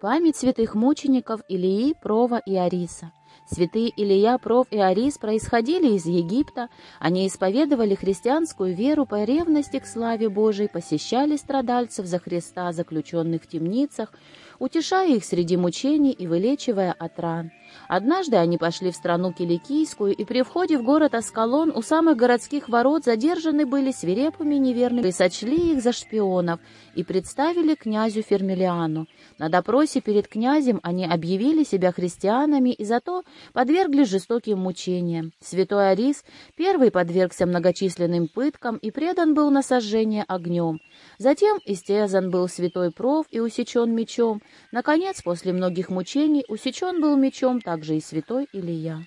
Память святых мучеников Илии, Прова и Ариса. Святые Илия, Пров и Арис происходили из Египта, они исповедовали христианскую веру по ревности к славе Божией, посещали страдальцев за Христа, заключенных в темницах, утешая их среди мучений и вылечивая от ран. Однажды они пошли в страну Киликийскую, и при входе в город Аскалон у самых городских ворот задержаны были свирепыми неверными, и сочли их за шпионов, и представили князю Фермилиану. На допросе перед князем они объявили себя христианами и зато подвергли жестоким мучениям. Святой Арис первый подвергся многочисленным пыткам и предан был на сожжение огнем. Затем истязан был святой Пров и усечен мечом. Наконец, после многих мучений, усечен был мечом также и святой Илья.